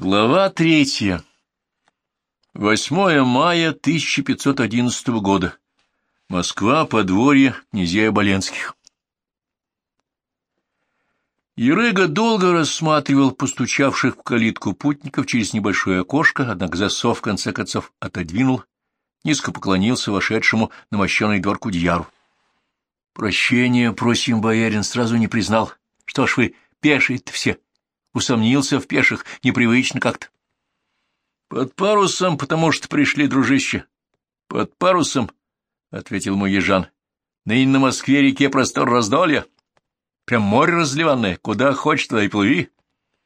Глава третья. 8 мая 1511 года. Москва, подворье князей Оболенских. Ерыга долго рассматривал постучавших в калитку путников через небольшое окошко, однако засов в конце концов отодвинул, низко поклонился вошедшему на мощенный двор Кудьяру. — Прощения просим, боярин, сразу не признал. Что ж вы, пешие-то все? — усомнился в пеших, непривычно как-то. — Под парусом, потому что пришли, дружище. — Под парусом, — ответил мой ежан. — Ныне на Москве-реке простор раздолья. Прям море разливанное, куда хочешь, туда и плыви.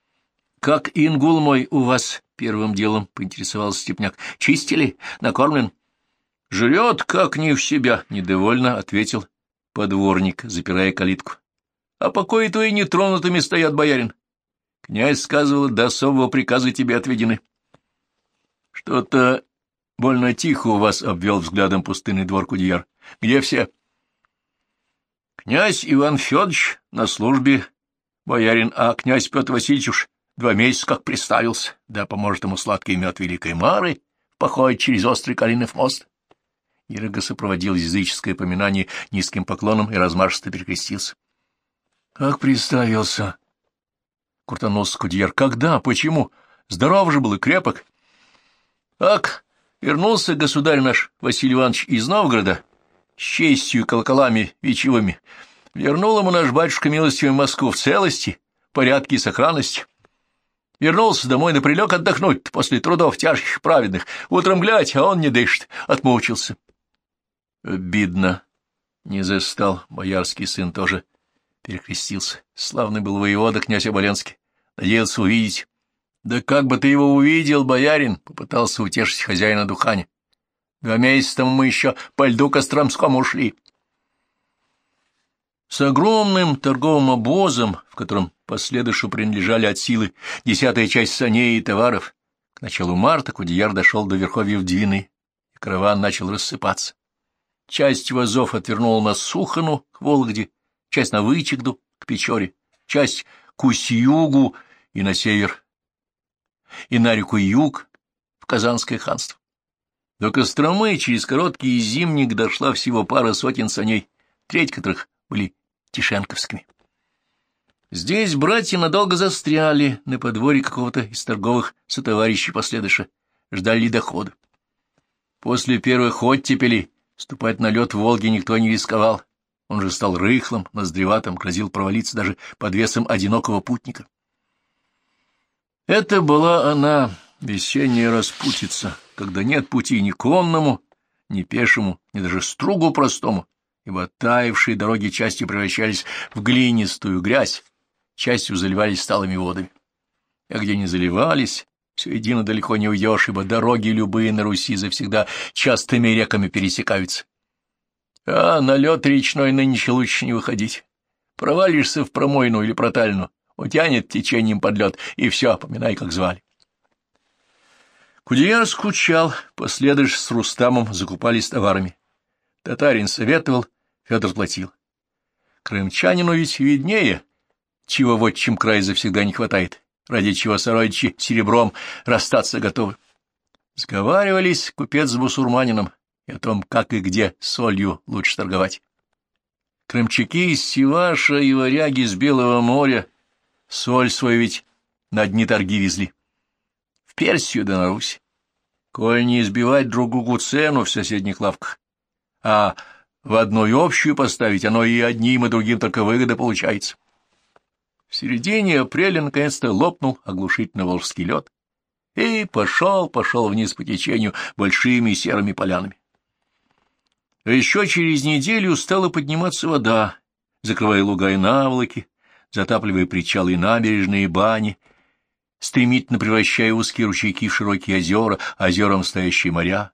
— Как ингул мой у вас? — первым делом поинтересовался Степняк. — Чистили? Накормлен? — Жрет, как не в себя, — недовольно ответил подворник, запирая калитку. — А покои твои нетронутыми стоят, боярин. Князь сказывал, до особого приказа тебе отведены. — Что-то больно тихо у вас, — обвел взглядом пустынный двор Кудьяр. — Где все? — Князь Иван Федорович на службе, боярин, а князь Петр Васильевич уж два месяца как приставился, да поможет ему сладкий мед Великой Мары в походе через острый Калинов мост. Ирога сопроводил языческое поминание низким поклоном и размашисто перекрестился. — Как приставился? — крутанулся Кудьер. — Когда? Почему? Здоров же был и крепок. — Ак, вернулся государь наш Василий Иванович из Новгорода с честью колоколами вечевыми. Вернул ему наш батюшка милостивый Москву в целости, порядке и сохранности. Вернулся домой, да прилег отдохнуть после трудов тяжких, праведных. Утром глядь, а он не дышит, отмучился. Обидно. Не застал, боярский сын тоже перекрестился. Славный был воевода князь Оболенский. Надеялся увидеть. — Да как бы ты его увидел, боярин? — попытался утешить хозяина Духани. — Два месяца мы еще по льду Костромскому ушли. С огромным торговым обозом, в котором последующую принадлежали от силы десятая часть саней и товаров, к началу марта Кудеяр дошел до верховьев Двины, и караван начал рассыпаться. Часть вазов отвернула на Сухану, к Вологде, часть на Вычегду, к Печоре, часть к Усть-Югу и на север, и на реку Юг, в Казанское ханство. До Костромы через короткий зимник дошла всего пара сотен саней, треть которых были тишенковскими. Здесь братья надолго застряли на подворье какого-то из торговых сотоварищей последыша, ждали дохода. После первых оттепелей ступать на лед Волги никто не рисковал. Он же стал рыхлым, ноздреватым, грозил провалиться даже под весом одинокого путника. Это была она, весенняя распутица, когда нет пути ни конному, ни пешему, ни даже стругу простому, ибо оттаившие дороги частью превращались в глинистую грязь, частью заливались сталыми водами. А где не заливались, все едино далеко не уйдешь, ибо дороги любые на Руси завсегда частыми реками пересекаются. А на лед речной нынче лучше не выходить. Провалишься в промойну или протальну, утянет течением под лед, и все, поминай, как звали. Кудеяр скучал, последуешь с Рустамом закупались товарами. Татарин советовал, Федор платил. Крымчанину ведь виднее, чего в отчим крае завсегда не хватает, ради чего сородичи серебром расстаться готовы. Сговаривались купец с бусурманином, и о том, как и где солью лучше торговать. Крымчаки из Севаша и варяги с Белого моря соль свою ведь на дни торги везли. В Персию да на Русь. Коль не избивать друг другу цену в соседних лавках, а в одной общую поставить, оно и одним, и другим только выгода получается. В середине апреля наконец-то лопнул оглушительно волжский лед и пошел, пошел вниз по течению большими серыми полянами. А еще через неделю стала подниматься вода, закрывая луга и наволоки, затапливая причалы и набережные бани, стремительно превращая узкие ручейки в широкие озера, озером стоящие моря,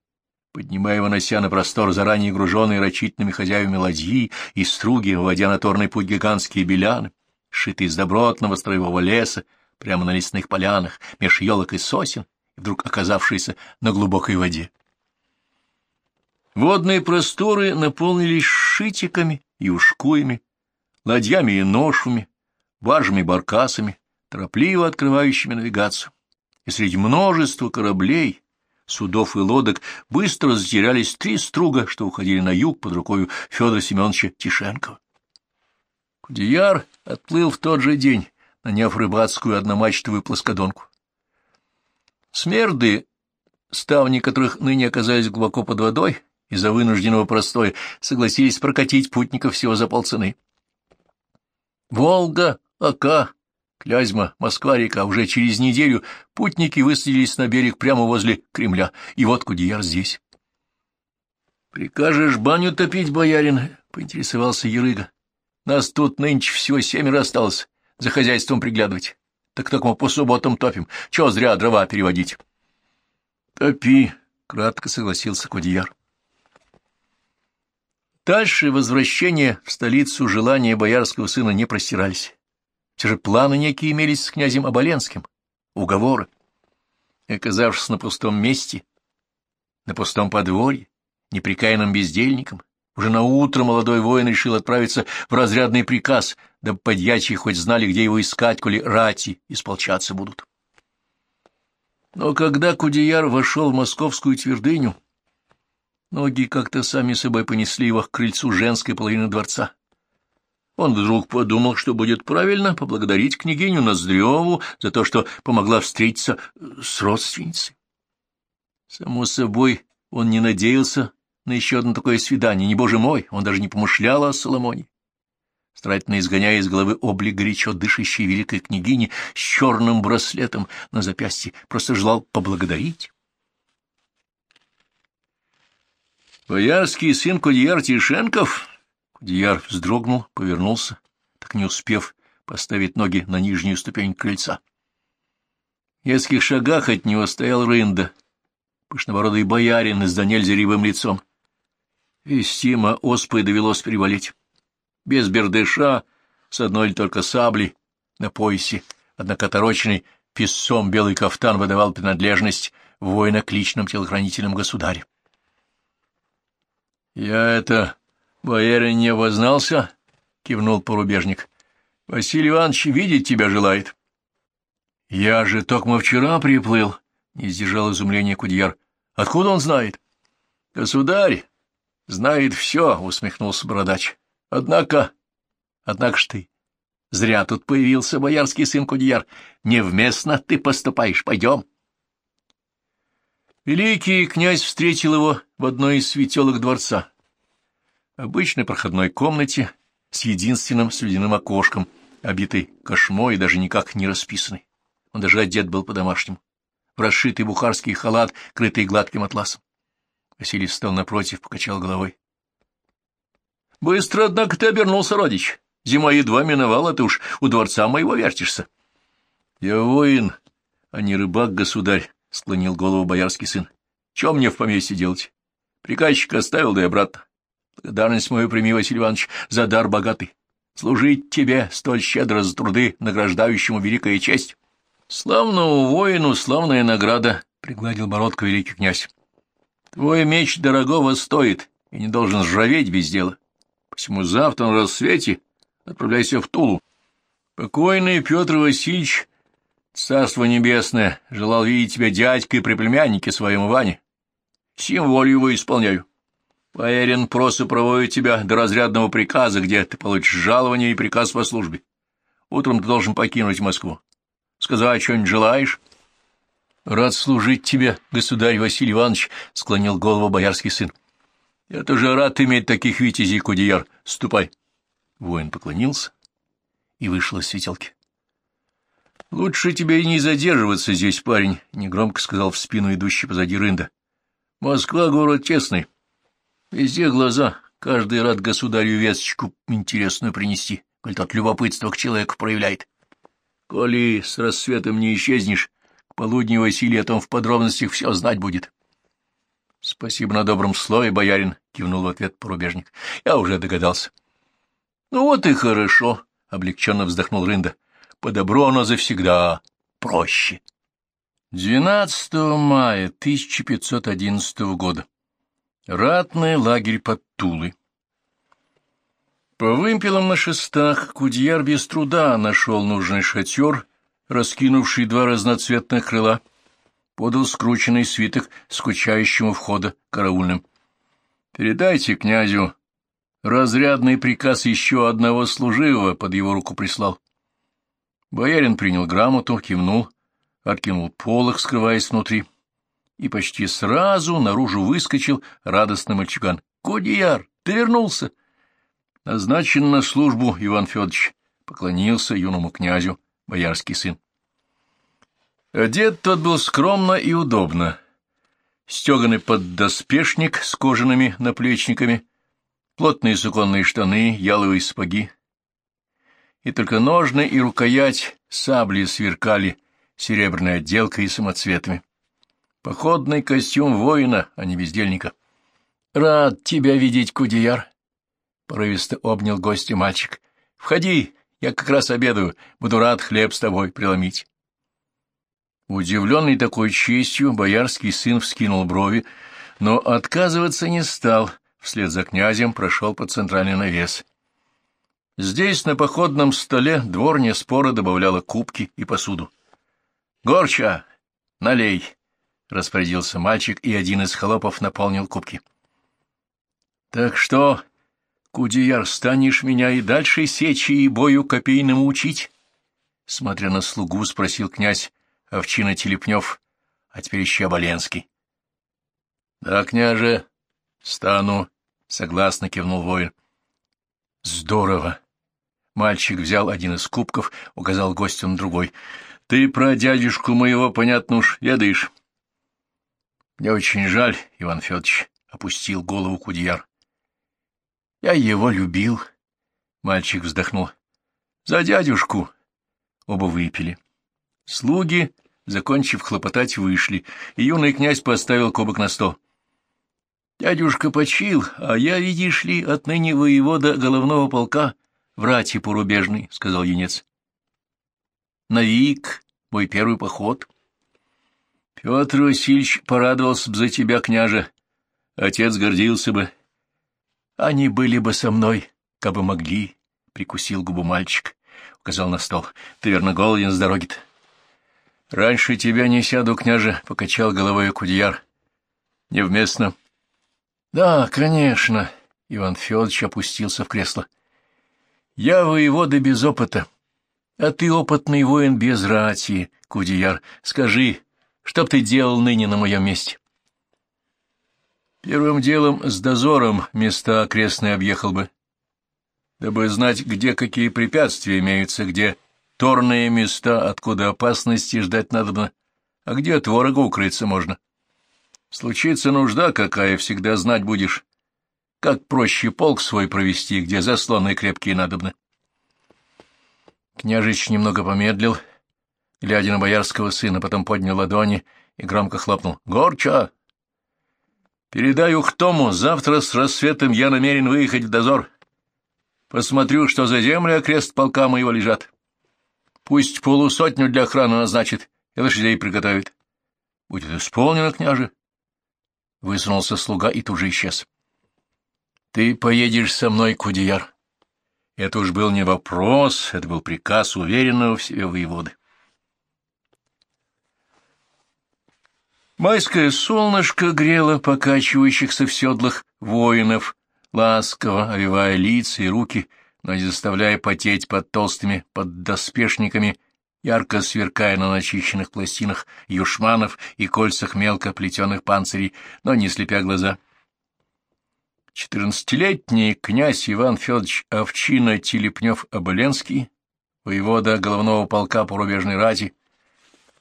поднимая вынося на простор заранее груженные рачительными хозяевами ладьи и струги, вводя на торный путь гигантские беляны, сшитые из добротного строевого леса, прямо на лесных полянах, меж елок и сосен, вдруг оказавшиеся на глубокой воде. Водные просторы наполнились шитиками и ушкуями, ладьями и ношвами, баржами баркасами, торопливо открывающими навигацию. и среди множества кораблей, судов и лодок быстро затерялись три струга, что уходили на юг под рукой Федора Семеновича Тишенкова. Кудеяр отплыл в тот же день, наняв рыбацкую одномачтовую плоскодонку. Смерды, ставни которых ныне оказались глубоко под водой из-за вынужденного простоя, согласились прокатить путников всего за полцены. Волга, Ака, Клязьма, Москва-река, уже через неделю путники высадились на берег прямо возле Кремля, и вот Кудеяр здесь. — Прикажешь баню топить, боярин? — поинтересовался Ерыга. — Нас тут нынче всего семеро осталось, за хозяйством приглядывать. Так только мы по субботам топим. Чего зря дрова переводить? — Топи, — кратко согласился Кудеяр. Дальше возвращение в столицу желания боярского сына не простирались. Те же планы некие имелись с князем Оболенским, уговоры. Оказавшись на пустом месте, на пустом подворье, неприкаянным бездельником, уже на утро молодой воин решил отправиться в разрядный приказ, дабы подьячие хоть знали, где его искать, коли рати исполчаться будут. Но когда Кудеяр вошел в московскую твердыню, Ноги как-то сами собой понесли его к крыльцу женской половины дворца. Он вдруг подумал, что будет правильно поблагодарить княгиню Ноздреву за то, что помогла встретиться э, с родственницей. Само собой, он не надеялся на еще одно такое свидание, не боже мой, он даже не помышлял о Соломоне. Старательно изгоняя из головы облик горячо дышащей великой княгини с черным браслетом на запястье, просто желал поблагодарить. Боярский сын Кудьяр Тишенков? Кудьяр вздрогнул, повернулся, так не успев поставить ноги на нижнюю ступень крыльца. В нескольких шагах от него стоял Рында, пышнобородый боярин с данельзеревым лицом. Вестима оспой довелось перевалить. Без бердыша, с одной только сабли на поясе, однако отороченный песцом белый кафтан выдавал принадлежность воина к личным телохранителям государя. — Я это, боярин, не вознался? — кивнул порубежник. — Василий Иванович видеть тебя желает. — Я же только вчера приплыл, — не сдержал изумления Кудьяр. — Откуда он знает? — Государь знает все, — усмехнулся бородач. — Однако... Однако ж ты... Зря тут появился боярский сын Кудьяр. Невместно ты поступаешь. Пойдем. — Великий князь встретил его в одной из светелок дворца. Обычной проходной комнате с единственным слюдяным окошком, обитой кошмой и даже никак не расписанной. Он даже одет был по-домашнему, в расшитый бухарский халат, крытый гладким атласом. Василий встал напротив, покачал головой. — Быстро, однако, ты обернулся, родич. Зима едва миновала, ты уж у дворца моего вертишься. — Я воин, а не рыбак, государь, — склонил голову боярский сын. — Чем мне в поместье делать? Приказчик оставил, да и обратно. Благодарность мою прими, Василий Иванович, за дар богатый. Служить тебе столь щедро за труды, награждающему великая честь. — Славному воину славная награда, — пригладил бородку великий князь. — Твой меч дорогого стоит и не должен ржаветь без дела. Посему завтра на рассвете отправляйся в Тулу. Покойный Петр Васильевич Царство небесное, желал видеть тебя дядькой при племяннике своем Иване. Сим волю его исполняю. Боярин просто проводит тебя до разрядного приказа, где ты получишь жалование и приказ по службе. Утром ты должен покинуть Москву. Сказать, что-нибудь желаешь? — Рад служить тебе, государь Василий Иванович, — склонил голову боярский сын. — Я тоже рад иметь таких витязей, Кудеяр. Ступай. Воин поклонился и вышел из светелки. — Лучше тебе и не задерживаться здесь, парень, — негромко сказал в спину идущий позади рында. — Москва — город тесный. Везде глаза, каждый рад государю весточку интересную принести, коль тот любопытство к человеку проявляет. Коли с рассветом не исчезнешь, к полудню Василий о том в подробностях все знать будет. — Спасибо на добром слове, боярин, — кивнул в ответ порубежник. — Я уже догадался. — Ну вот и хорошо, — облегченно вздохнул Рында по добру оно завсегда проще. 12 мая 1511 года. Ратный лагерь под Тулой. По вымпелам на шестах Кудьяр без труда нашел нужный шатер, раскинувший два разноцветных крыла, подал скрученный свиток скучающему входа караульным. — Передайте князю. Разрядный приказ еще одного служивого под его руку прислал. Боярин принял грамоту, кивнул, откинул полог, скрываясь внутри, и почти сразу наружу выскочил радостный мальчуган. — Кудияр, ты вернулся! — Назначен на службу, Иван Федорович, — поклонился юному князю боярский сын. Одет тот был скромно и удобно. Стеганый поддоспешник с кожаными наплечниками, плотные суконные штаны, яловые сапоги. И только ножны и рукоять сабли сверкали серебряной отделкой и самоцветами. Походный костюм воина, а не бездельника. — Рад тебя видеть, Кудеяр! — порывисто обнял гостя мальчик. — Входи, я как раз обедаю, буду рад хлеб с тобой преломить. Удивленный такой честью, боярский сын вскинул брови, но отказываться не стал, вслед за князем прошел по центральный навес. Здесь, на походном столе, дворня спора добавляла кубки и посуду. — Горча, налей! — распорядился мальчик, и один из холопов наполнил кубки. — Так что, Кудияр, станешь меня и дальше сечи и бою копейному учить? Смотря на слугу, спросил князь Овчина Телепнев, а теперь еще Оболенский. — Да, княже, стану, — согласно кивнул воин. — Здорово! Мальчик взял один из кубков, указал гостю на другой. — Ты про дядюшку моего, понятно уж, ведаешь. — Мне очень жаль, Иван Федорович, — опустил голову Кудьяр. — Я его любил. Мальчик вздохнул. — За дядюшку. Оба выпили. Слуги, закончив хлопотать, вышли, и юный князь поставил кубок на стол. — Дядюшка почил, а я, видишь ли, отныне воевода головного полка в рате порубежный, — сказал юнец. — Навик, мой первый поход. Петр Васильевич порадовался бы за тебя, княже. Отец гордился бы. Они были бы со мной, как бы могли, — прикусил губу мальчик, указал на стол. — Ты, верно, голоден с дороги-то? — Раньше тебя не сяду, княже, — покачал головой Кудьяр. — Невместно. — Да, конечно, — Иван Федорович опустился в кресло. — Я воевода без опыта, а ты опытный воин без рати, Кудьяр. Скажи, что б ты делал ныне на моем месте? — Первым делом с дозором места окрестные объехал бы, дабы знать, где какие препятствия имеются, где торные места, откуда опасности ждать надобно, а где от ворога укрыться можно. Случится нужда какая, всегда знать будешь, как проще полк свой провести, где заслоны крепкие надобны. Княжич немного помедлил, глядя на боярского сына, потом поднял ладони и громко хлопнул. — Горча! Передай Ухтому, завтра с рассветом я намерен выехать в дозор. Посмотрю, что за земли окрест полка моего лежат. Пусть полусотню для охраны назначит и лошадей приготовит. Будет исполнено, княже. Высунулся слуга и тут же исчез. Ты поедешь со мной, Кудияр. Это уж был не вопрос, это был приказ уверенного в себе воеводы. Майское солнышко грело покачивающихся в седлах воинов, ласково овивая лица и руки, но не заставляя потеть под толстыми поддоспешниками, ярко сверкая на начищенных пластинах юшманов и кольцах мелко плетеных панцирей, но не слепя глаза. Четырнадцатилетний князь Иван Федорович Овчина Телепнев-Оболенский, воевода головного полка порубежной рати,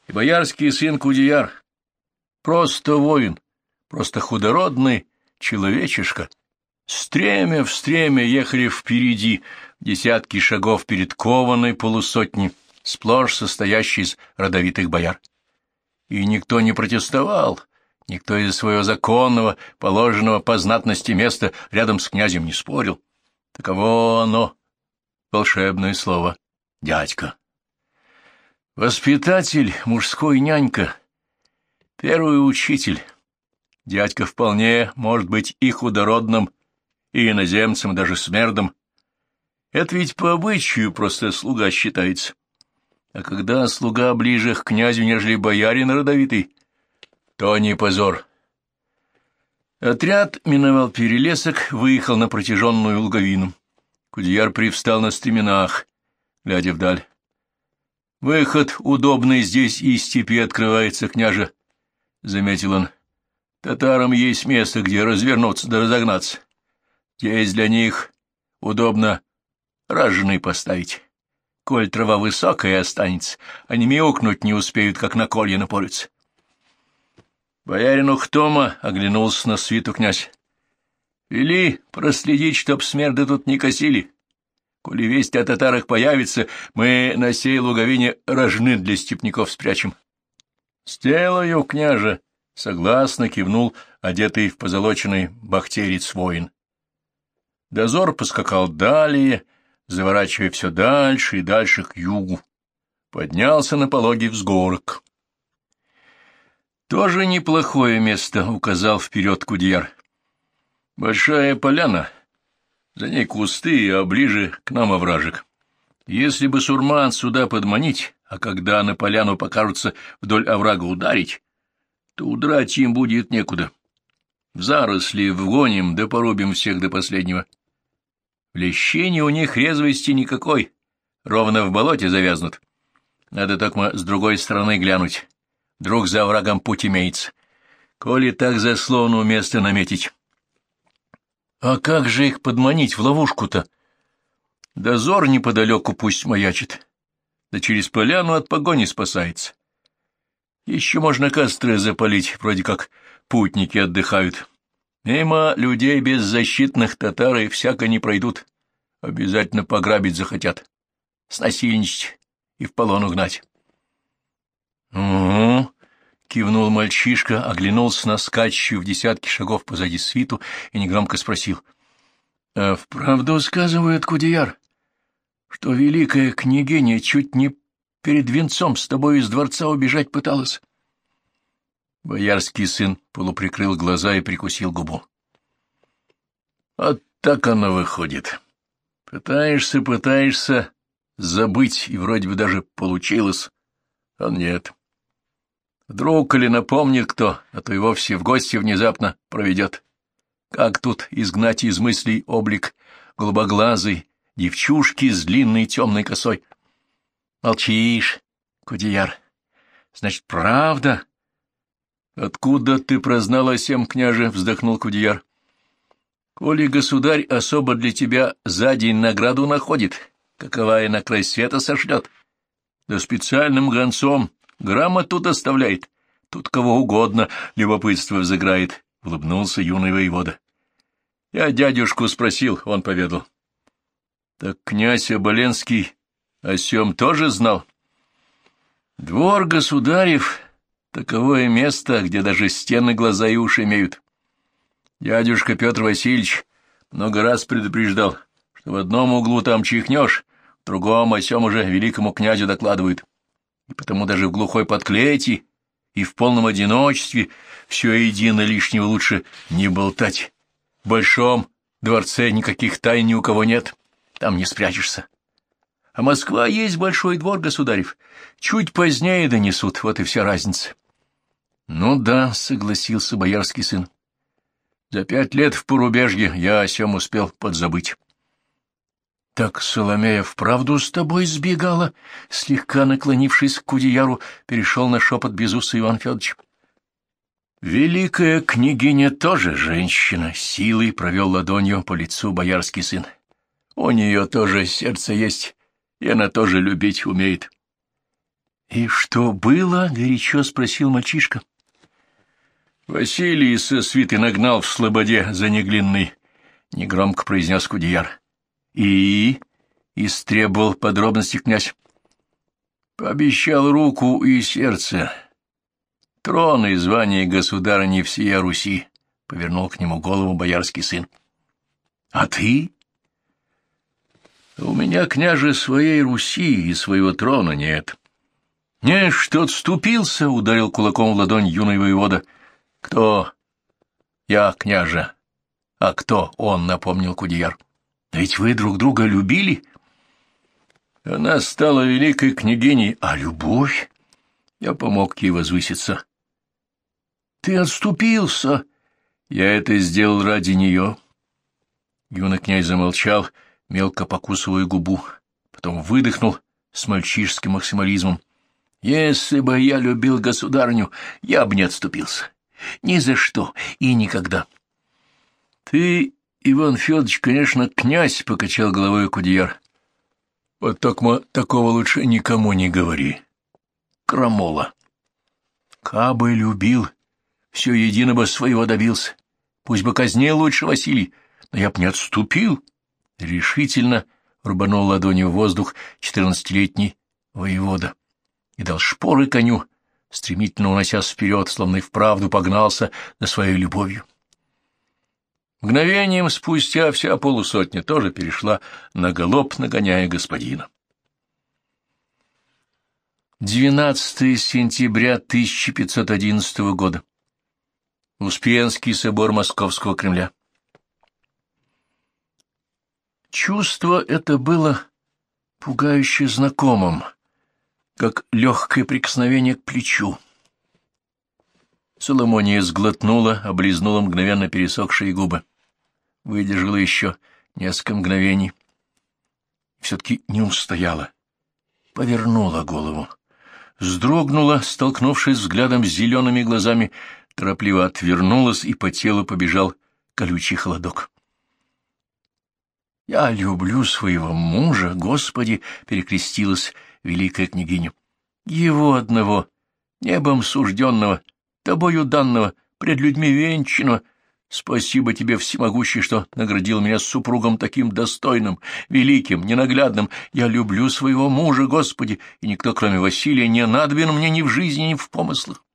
и боярский сын Кудияр, Просто воин, просто худородный человечишка. Стремя в стремя ехали впереди, десятки шагов перед кованой полусотни, сплошь состоящей из родовитых бояр. И никто не протестовал, никто из своего законного, положенного по знатности места рядом с князем не спорил. Таково оно, волшебное слово «дядька». Воспитатель, мужской нянька — Первый учитель. Дядька вполне может быть и худородным, и иноземцем, даже смердом. Это ведь по обычаю просто слуга считается. А когда слуга ближе к князю, нежели боярин родовитый, То не позор. Отряд миновал перелесок, выехал на протяженную луговину. Кудеяр привстал на стременах, глядя вдаль. Выход удобный здесь из степи открывается, княже, — заметил он. Татарам есть место, где развернуться да разогнаться. Здесь для них удобно раженый поставить. Коль трава высокая останется, они мяукнуть не успеют, как на колье напорются. Боярину Хтома оглянулся на свиту князь. Вели проследить, чтоб смерды тут не косили. Коли весть о татарах появится, мы на сей луговине рожны для степняков спрячем. — Сделаю, княже, — согласно кивнул одетый в позолоченный бахтерец воин. Дозор поскакал далее, заворачивая все дальше и дальше к югу. Поднялся на пологий взгорок. Тоже неплохое место, — указал вперед Кудьяр. Большая поляна, за ней кусты, а ближе к нам овражек. Если бы сурман сюда подманить, а когда на поляну покажутся вдоль оврага ударить, то удрать им будет некуда. В заросли вгоним, да порубим всех до последнего. В лещине у них резвости никакой, ровно в болоте завязнут. Надо только с другой стороны глянуть. Друг за врагом путь имеется. Коли так заслону место наметить. А как же их подманить в ловушку-то? Дозор неподалеку пусть маячит. Да через поляну от погони спасается. Еще можно костры запалить, вроде как путники отдыхают. Мимо людей беззащитных татары всяко не пройдут. Обязательно пограбить захотят, снасильничать и в полон угнать. — Угу, — кивнул мальчишка, оглянулся на скачущую в десятки шагов позади свиту и негромко спросил. — А вправду сказывает Кудеяр, что великая княгиня чуть не перед венцом с тобой из дворца убежать пыталась? Боярский сын полуприкрыл глаза и прикусил губу. — Вот так оно выходит. Пытаешься, пытаешься забыть, и вроде бы даже получилось, а нет. Вдруг или напомнит кто, а то и вовсе в гости внезапно проведет. Как тут изгнать из мыслей облик голубоглазый девчушки с длинной темной косой? Молчишь, Кудеяр. Значит, правда? Откуда ты прознал о сем, княже? Вздохнул Кудеяр. Коли государь особо для тебя за день награду находит, каковая на край света сошлет, да специальным гонцом грамоту доставляет, тут кого угодно любопытство взыграет, — улыбнулся юный воевода. Я дядюшку спросил, он поведал. — Так князь Оболенский о сем тоже знал? — Двор государев — таковое место, где даже стены глаза и уши имеют. Дядюшка Петр Васильевич много раз предупреждал, что в одном углу там чихнешь, в другом о сём уже великому князю докладывают. И потому даже в глухой подклете и в полном одиночестве все едино лишнего лучше не болтать. В большом дворце никаких тайн ни у кого нет, там не спрячешься. А Москва есть большой двор, государев. Чуть позднее донесут, вот и вся разница. — Ну да, — согласился боярский сын. За пять лет в порубежье я о сем успел подзабыть. — Так Соломея вправду с тобой сбегала? Слегка наклонившись к Кудеяру, перешел на шепот безусый Иван Федорович. Великая княгиня тоже женщина, силой провел ладонью по лицу боярский сын. У нее тоже сердце есть, и она тоже любить умеет. — И что было? — горячо спросил мальчишка. — Василий со свиты нагнал в слободе за Неглинный, — негромко произнес Кудеяр. — И? — истребовал подробности князь. — Пообещал руку и сердце. Трон и звание государыни всея Руси, — повернул к нему голову боярский сын. — А ты? — У меня, княже, своей Руси и своего трона нет. — Не, что отступился, — ударил кулаком в ладонь юный воевода. — кто? Я, княже. А кто он, напомнил Кудеяр. Ведь вы друг друга любили? Она стала великой княгиней, а любовь? Я помог ей возвыситься. ты отступился. Я это сделал ради нее. Юный князь замолчал, мелко покусывая губу, потом выдохнул с мальчишеским максимализмом. Если бы я любил государню, я бы не отступился. Ни за что и никогда. Ты, Иван Федорович, конечно, князь, — покачал головой Кудеяр. Вот только такого лучше никому не говори. Крамола. Кабы любил, все едино бы своего добился. Пусть бы казнил лучше Василий, но я б не отступил. Решительно рубанул ладонью в воздух четырнадцатилетний воевода и дал шпоры коню, стремительно уносясь вперед, словно и вправду погнался за своей любовью. Мгновением спустя вся полусотня тоже перешла на галоп, нагоняя господина. 12 сентября 1511 года. Успенский собор Московского Кремля. Чувство это было пугающе знакомым, как легкое прикосновение к плечу. Соломония сглотнула, облизнула мгновенно пересохшие губы. Выдержала еще несколько мгновений. Все-таки не устояла. Повернула голову. Сдрогнула, столкнувшись взглядом с зелеными глазами, торопливо отвернулась, и по телу побежал колючий холодок. «Я люблю своего мужа, Господи!» — перекрестилась великая княгиня. «Его одного, небом сужденного, тобою данного, пред людьми венчанного. Спасибо тебе, всемогущий, что наградил меня супругом таким достойным, великим, ненаглядным. Я люблю своего мужа, Господи, и никто, кроме Василия, не надобен мне ни в жизни, ни в помыслах.